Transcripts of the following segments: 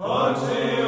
Until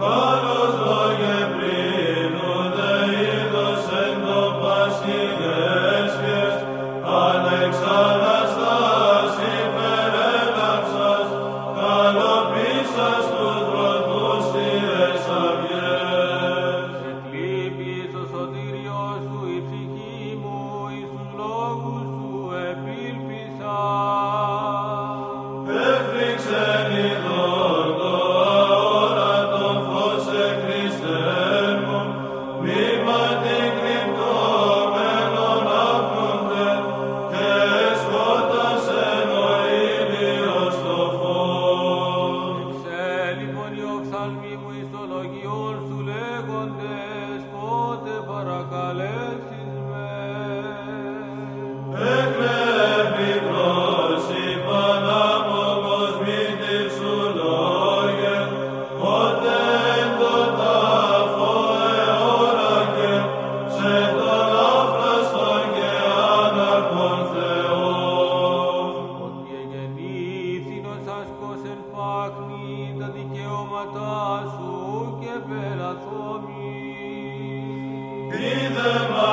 Ode Be the